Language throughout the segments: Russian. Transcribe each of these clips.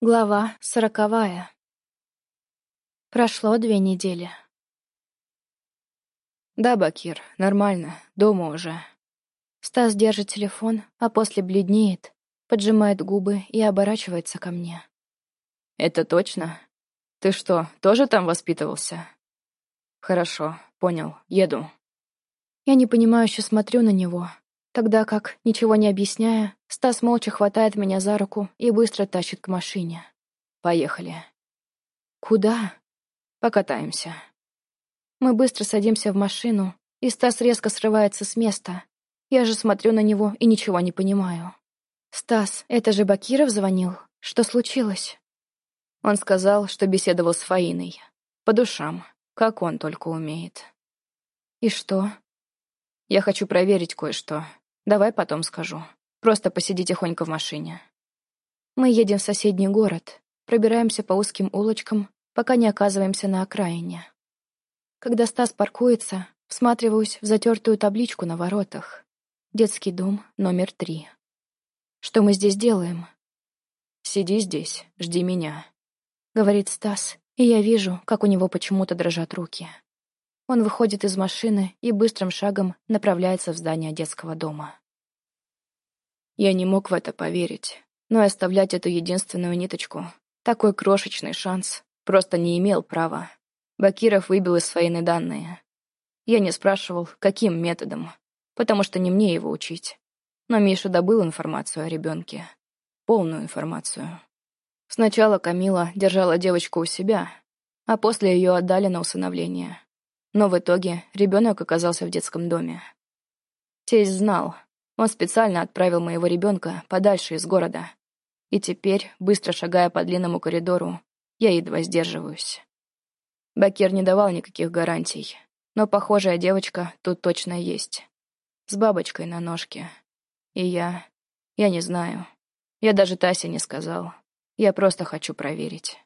Глава сороковая. Прошло две недели. Да, Бакир, нормально, дома уже. Стас держит телефон, а после бледнеет, поджимает губы и оборачивается ко мне. Это точно? Ты что, тоже там воспитывался? Хорошо, понял, еду. Я непонимающе смотрю на него, тогда как, ничего не объясняя, Стас молча хватает меня за руку и быстро тащит к машине. Поехали. Куда? Покатаемся. Мы быстро садимся в машину, и Стас резко срывается с места. Я же смотрю на него и ничего не понимаю. «Стас, это же Бакиров звонил? Что случилось?» Он сказал, что беседовал с Фаиной. По душам, как он только умеет. «И что?» «Я хочу проверить кое-что. Давай потом скажу». Просто посиди тихонько в машине. Мы едем в соседний город, пробираемся по узким улочкам, пока не оказываемся на окраине. Когда Стас паркуется, всматриваюсь в затертую табличку на воротах. Детский дом номер три. Что мы здесь делаем? «Сиди здесь, жди меня», — говорит Стас, и я вижу, как у него почему-то дрожат руки. Он выходит из машины и быстрым шагом направляется в здание детского дома. Я не мог в это поверить, но оставлять эту единственную ниточку, такой крошечный шанс, просто не имел права. Бакиров выбил из своей данные. Я не спрашивал, каким методом, потому что не мне его учить. Но Миша добыл информацию о ребенке. Полную информацию. Сначала Камила держала девочку у себя, а после ее отдали на усыновление. Но в итоге ребенок оказался в детском доме. Тесть знал, он специально отправил моего ребенка подальше из города. И теперь, быстро шагая по длинному коридору, я едва сдерживаюсь. Бакер не давал никаких гарантий, но похожая девочка тут точно есть. С бабочкой на ножке. И я... я не знаю. Я даже Тасе не сказал. Я просто хочу проверить.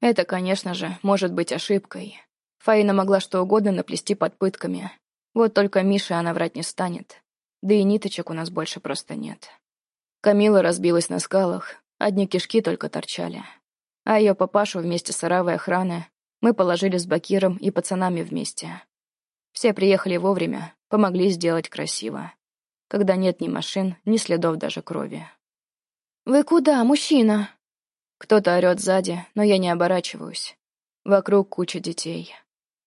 Это, конечно же, может быть ошибкой. Фаина могла что угодно наплести под пытками. Вот только Мише она врать не станет. Да и ниточек у нас больше просто нет. Камила разбилась на скалах, одни кишки только торчали. А ее папашу вместе с оравой охраны мы положили с Бакиром и пацанами вместе. Все приехали вовремя, помогли сделать красиво. Когда нет ни машин, ни следов даже крови. «Вы куда, мужчина?» Кто-то орёт сзади, но я не оборачиваюсь. Вокруг куча детей.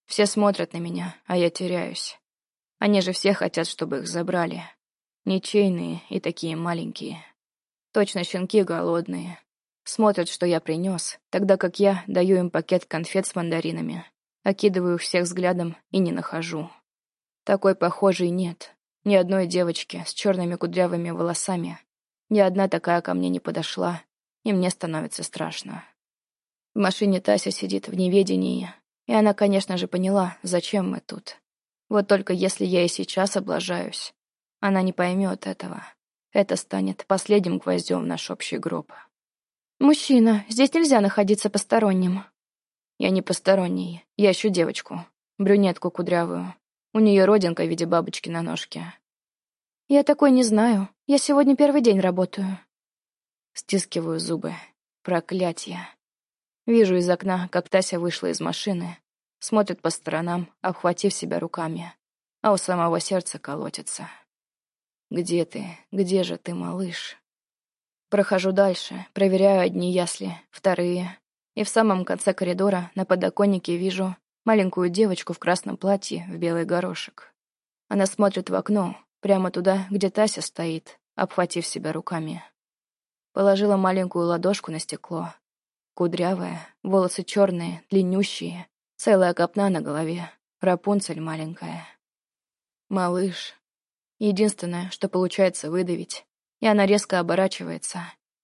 Все смотрят на меня, а я теряюсь. Они же все хотят, чтобы их забрали. Ничейные и такие маленькие. Точно щенки голодные. Смотрят, что я принес, тогда как я даю им пакет конфет с мандаринами. Окидываю всех взглядом и не нахожу. Такой похожей нет. Ни одной девочки с черными кудрявыми волосами. Ни одна такая ко мне не подошла, и мне становится страшно. В машине Тася сидит в неведении, и она, конечно же, поняла, зачем мы тут. Вот только если я и сейчас облажаюсь, она не поймет этого. Это станет последним гвоздем в наш общий гроб. «Мужчина, здесь нельзя находиться посторонним». «Я не посторонний. Я ищу девочку. Брюнетку кудрявую. У нее родинка в виде бабочки на ножке». «Я такой не знаю. Я сегодня первый день работаю». Стискиваю зубы. Проклятье. Вижу из окна, как Тася вышла из машины, смотрит по сторонам, обхватив себя руками, а у самого сердца колотится. «Где ты? Где же ты, малыш?» Прохожу дальше, проверяю одни ясли, вторые, и в самом конце коридора на подоконнике вижу маленькую девочку в красном платье в белый горошек. Она смотрит в окно, прямо туда, где Тася стоит, обхватив себя руками. Положила маленькую ладошку на стекло. Кудрявая, волосы черные, длиннющие, Целая копна на голове. Рапунцель маленькая. Малыш. Единственное, что получается выдавить. И она резко оборачивается.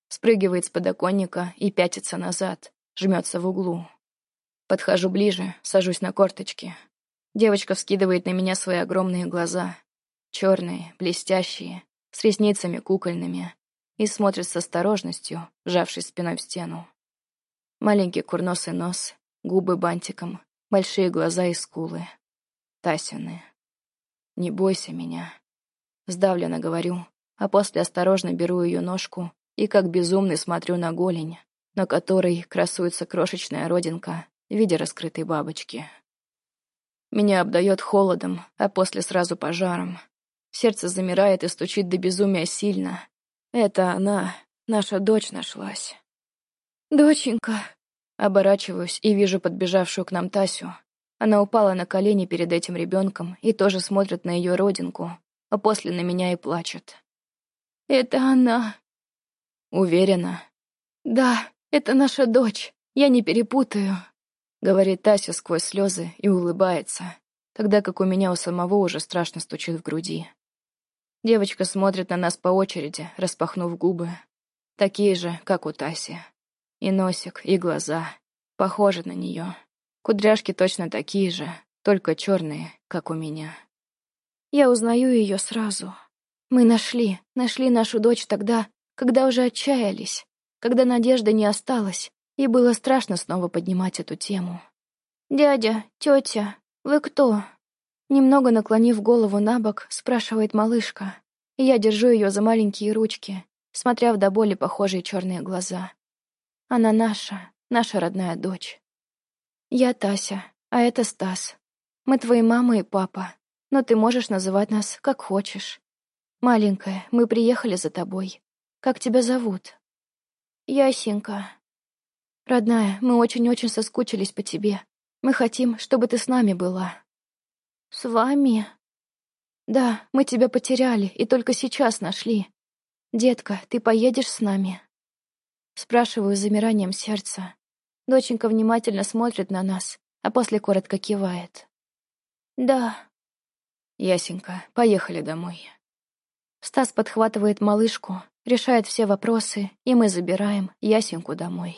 Спрыгивает с подоконника и пятится назад. Жмется в углу. Подхожу ближе, сажусь на корточки. Девочка вскидывает на меня свои огромные глаза. Черные, блестящие, с ресницами кукольными. И смотрит с осторожностью, вжавшись спиной в стену. Маленький курносый нос, губы бантиком, большие глаза и скулы. Тасины. «Не бойся меня». Сдавленно говорю, а после осторожно беру ее ножку и как безумный смотрю на голень, на которой красуется крошечная родинка в виде раскрытой бабочки. Меня обдает холодом, а после сразу пожаром. Сердце замирает и стучит до безумия сильно. Это она, наша дочь, нашлась. «Доченька!» Оборачиваюсь и вижу подбежавшую к нам Тасю. Она упала на колени перед этим ребенком и тоже смотрит на ее родинку, а после на меня и плачет. «Это она!» «Уверена?» «Да, это наша дочь. Я не перепутаю», — говорит Тася сквозь слезы и улыбается, тогда как у меня у самого уже страшно стучит в груди. Девочка смотрит на нас по очереди, распахнув губы. Такие же, как у Таси. И носик, и глаза. Похожи на нее. Кудряшки точно такие же, только черные, как у меня. Я узнаю ее сразу. Мы нашли, нашли нашу дочь тогда, когда уже отчаялись когда надежды не осталось, и было страшно снова поднимать эту тему. «Дядя, тетя, вы кто?» Немного наклонив голову на бок, спрашивает малышка, я держу ее за маленькие ручки, смотря в до боли похожие черные глаза. Она наша, наша родная дочь. Я Тася, а это Стас. Мы твои мама и папа, но ты можешь называть нас как хочешь. Маленькая, мы приехали за тобой. Как тебя зовут? Ясенька. Родная, мы очень-очень соскучились по тебе. Мы хотим, чтобы ты с нами была. С вами? Да, мы тебя потеряли и только сейчас нашли. Детка, ты поедешь с нами? Спрашиваю с замиранием сердца. Доченька внимательно смотрит на нас, а после коротко кивает. Да. Ясенька, поехали домой. Стас подхватывает малышку, решает все вопросы, и мы забираем Ясеньку домой.